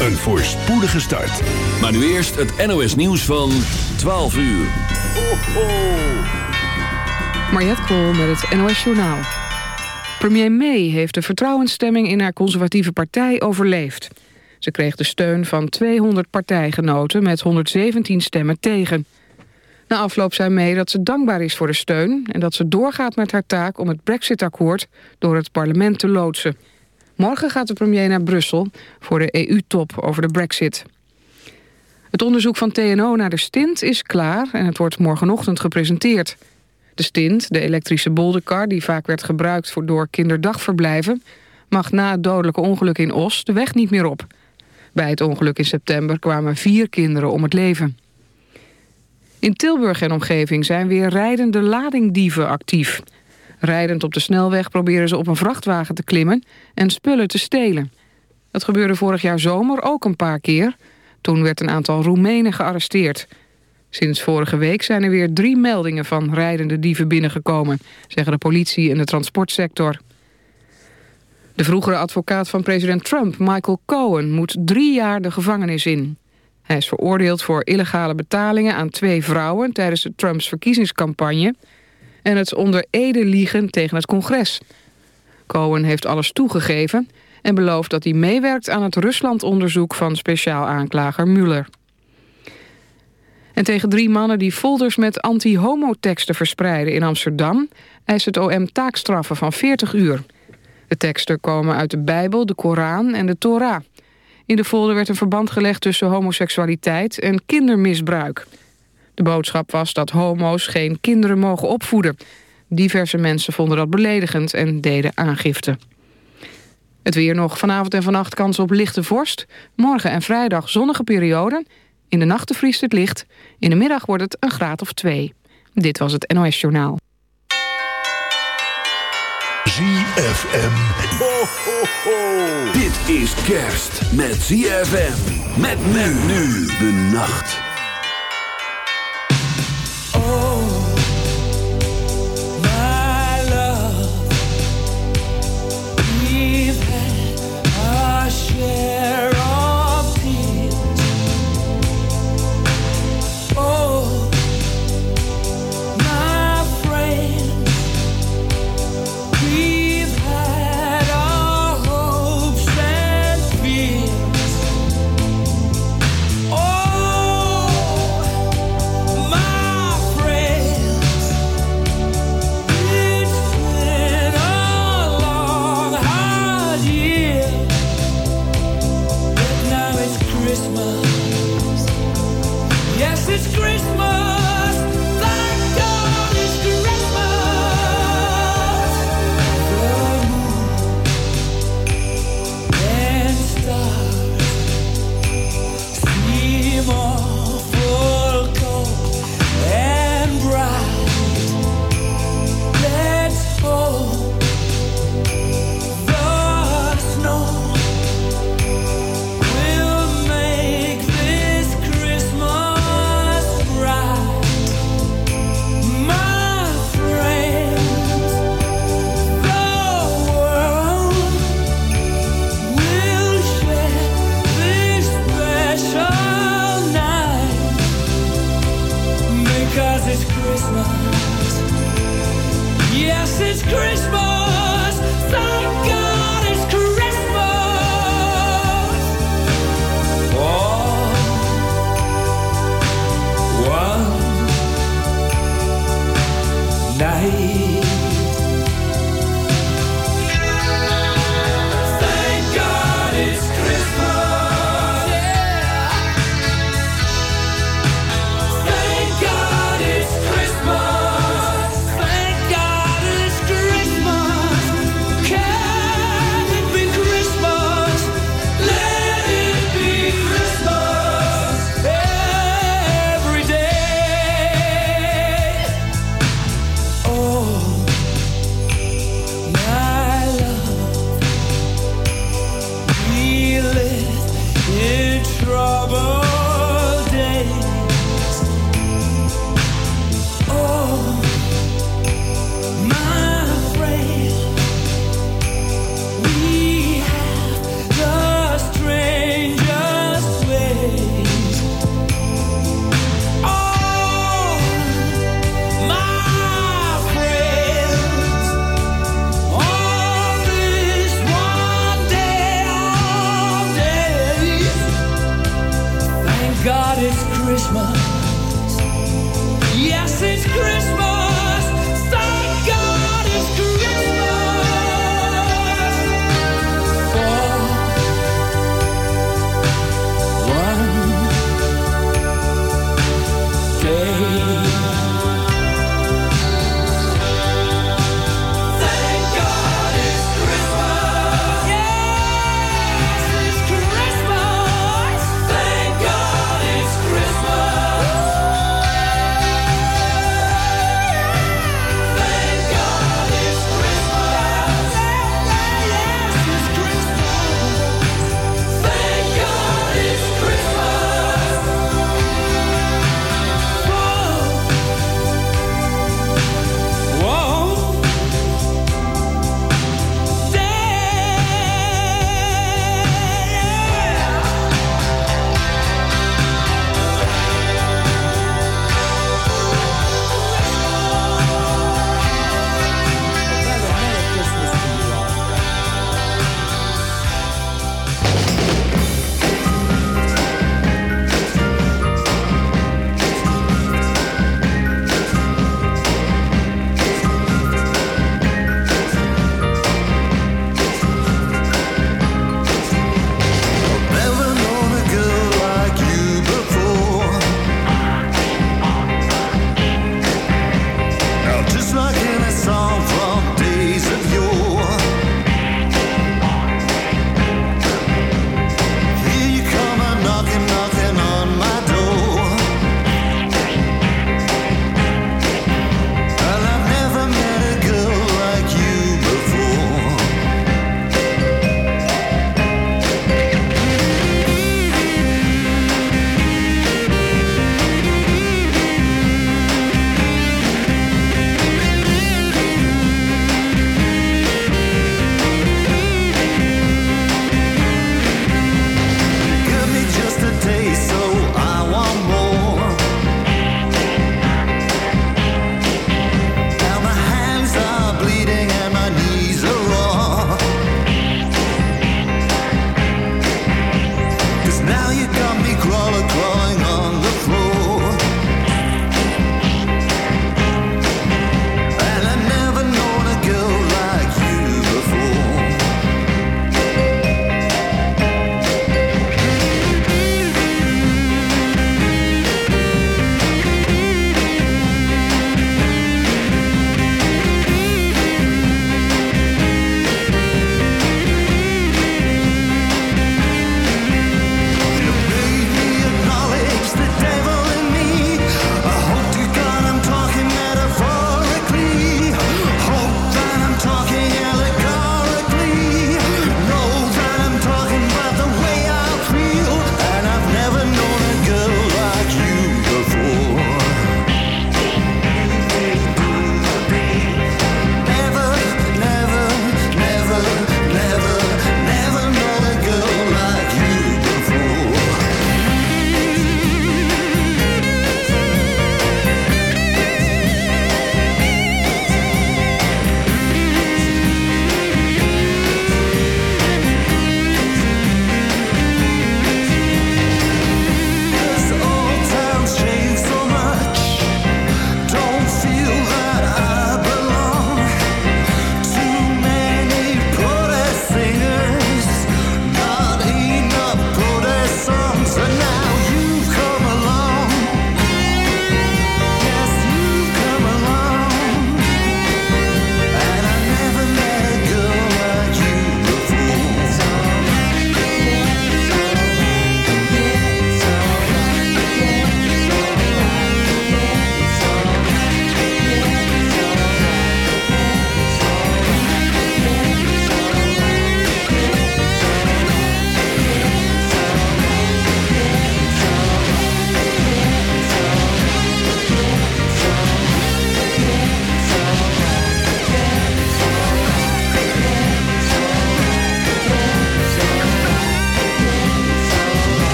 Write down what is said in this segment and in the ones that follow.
een voorspoedige start. Maar nu eerst het NOS nieuws van 12 uur. Ho, ho. Mariette Kool met het NOS Journaal. Premier May heeft de vertrouwensstemming in haar conservatieve partij overleefd. Ze kreeg de steun van 200 partijgenoten met 117 stemmen tegen. Na afloop zei May dat ze dankbaar is voor de steun... en dat ze doorgaat met haar taak om het Brexit-akkoord door het parlement te loodsen. Morgen gaat de premier naar Brussel voor de EU-top over de brexit. Het onderzoek van TNO naar de stint is klaar en het wordt morgenochtend gepresenteerd. De stint, de elektrische bolderkar die vaak werd gebruikt voor door kinderdagverblijven... mag na het dodelijke ongeluk in Os de weg niet meer op. Bij het ongeluk in september kwamen vier kinderen om het leven. In Tilburg en omgeving zijn weer rijdende ladingdieven actief. Rijdend op de snelweg proberen ze op een vrachtwagen te klimmen en spullen te stelen. Dat gebeurde vorig jaar zomer ook een paar keer. Toen werd een aantal Roemenen gearresteerd. Sinds vorige week zijn er weer drie meldingen van rijdende dieven binnengekomen... zeggen de politie en de transportsector. De vroegere advocaat van president Trump, Michael Cohen... moet drie jaar de gevangenis in. Hij is veroordeeld voor illegale betalingen aan twee vrouwen... tijdens Trumps verkiezingscampagne... en het onder ede liegen tegen het congres. Cohen heeft alles toegegeven en belooft dat hij meewerkt aan het Ruslandonderzoek van speciaal aanklager Mueller. En tegen drie mannen die folders met anti-homo-teksten verspreiden in Amsterdam... eist het OM taakstraffen van 40 uur. De teksten komen uit de Bijbel, de Koran en de Torah. In de folder werd een verband gelegd tussen homoseksualiteit en kindermisbruik. De boodschap was dat homo's geen kinderen mogen opvoeden. Diverse mensen vonden dat beledigend en deden aangifte. Het weer nog. Vanavond en vannacht kans op lichte vorst. Morgen en vrijdag zonnige perioden. In de nachten vriest het licht. In de middag wordt het een graad of twee. Dit was het NOS Journaal. ZFM. Ho, ho, ho. Dit is kerst met ZFM. Met men nu de nacht.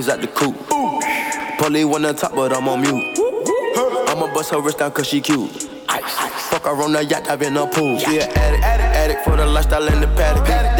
Blow the the coop. Polly on top, but I'm on mute. I'ma bust her wrist down cause she cute. Fuck her on the yacht, I've been a pool. She an addict, addict, addict for the lifestyle in the paddock.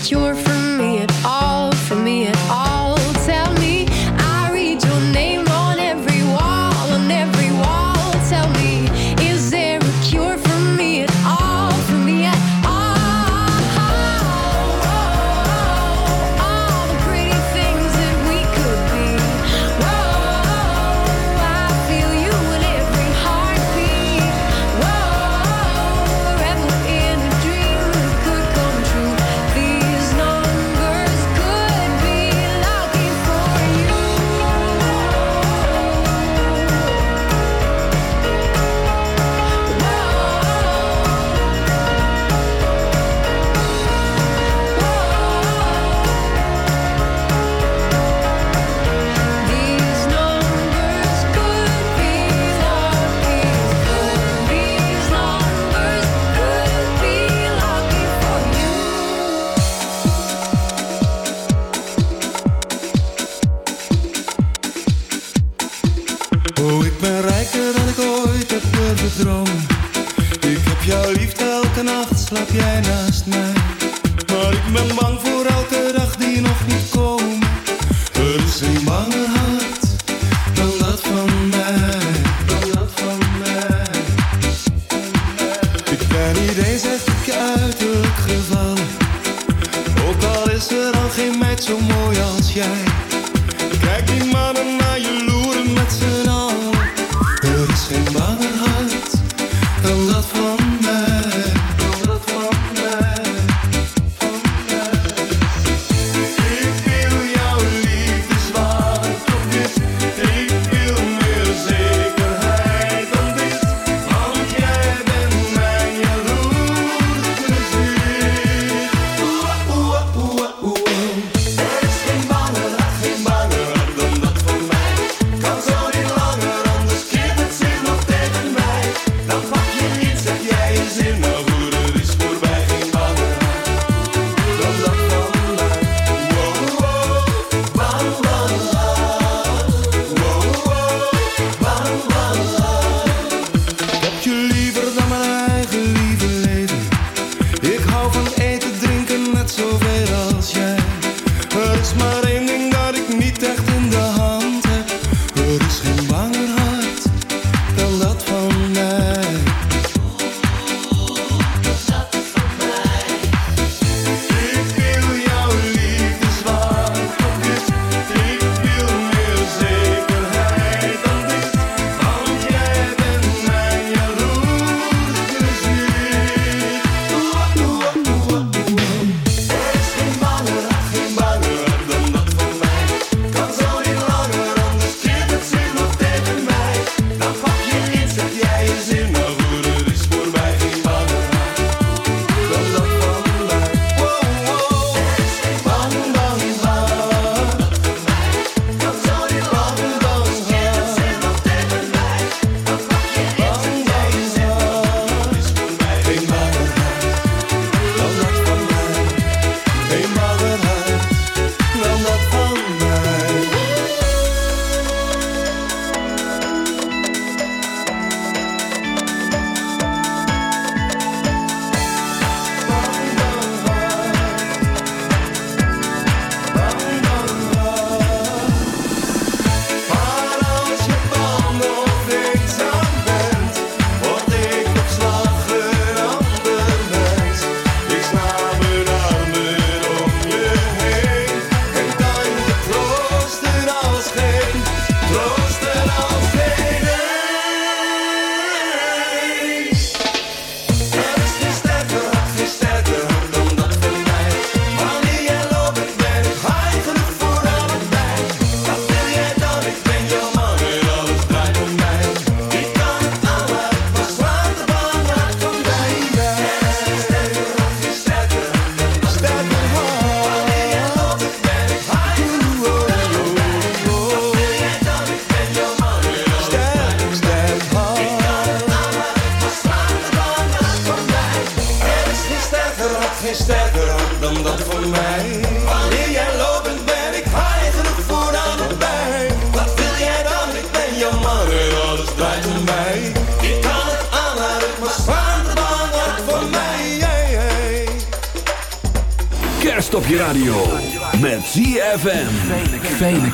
Is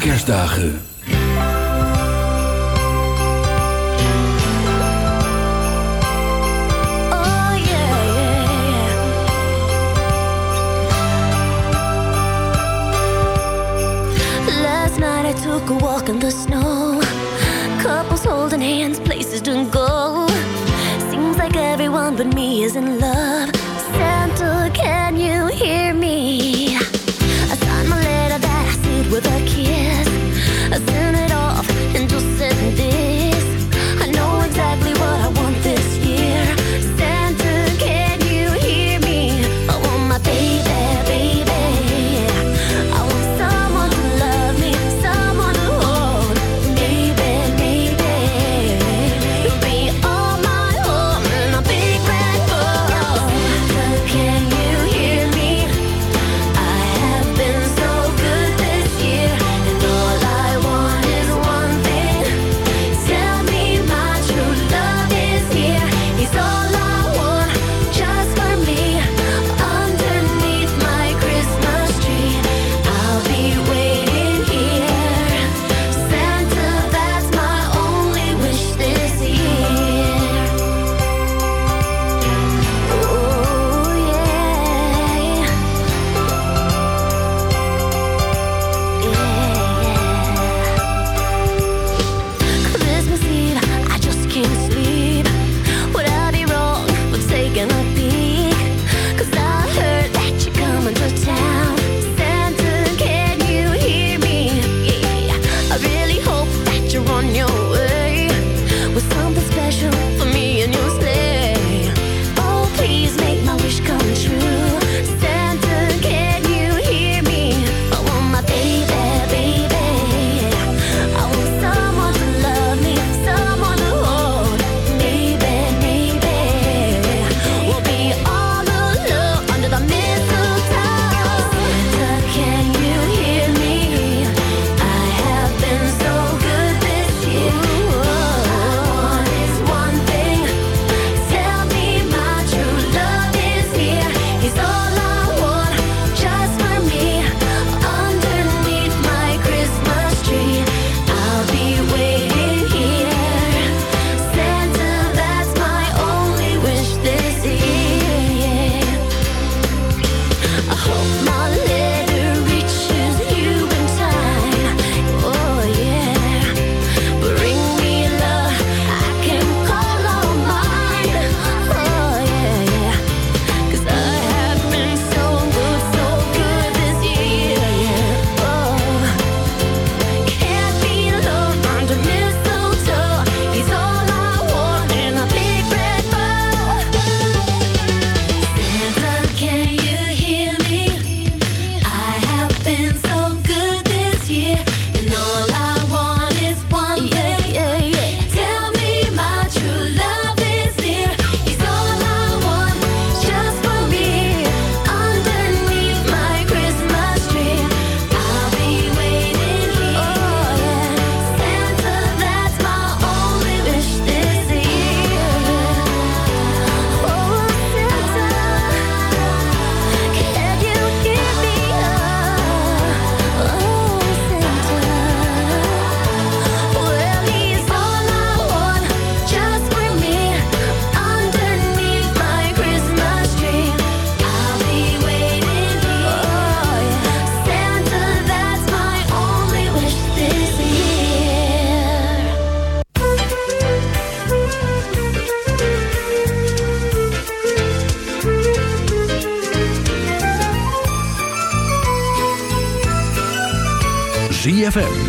kerstdagen.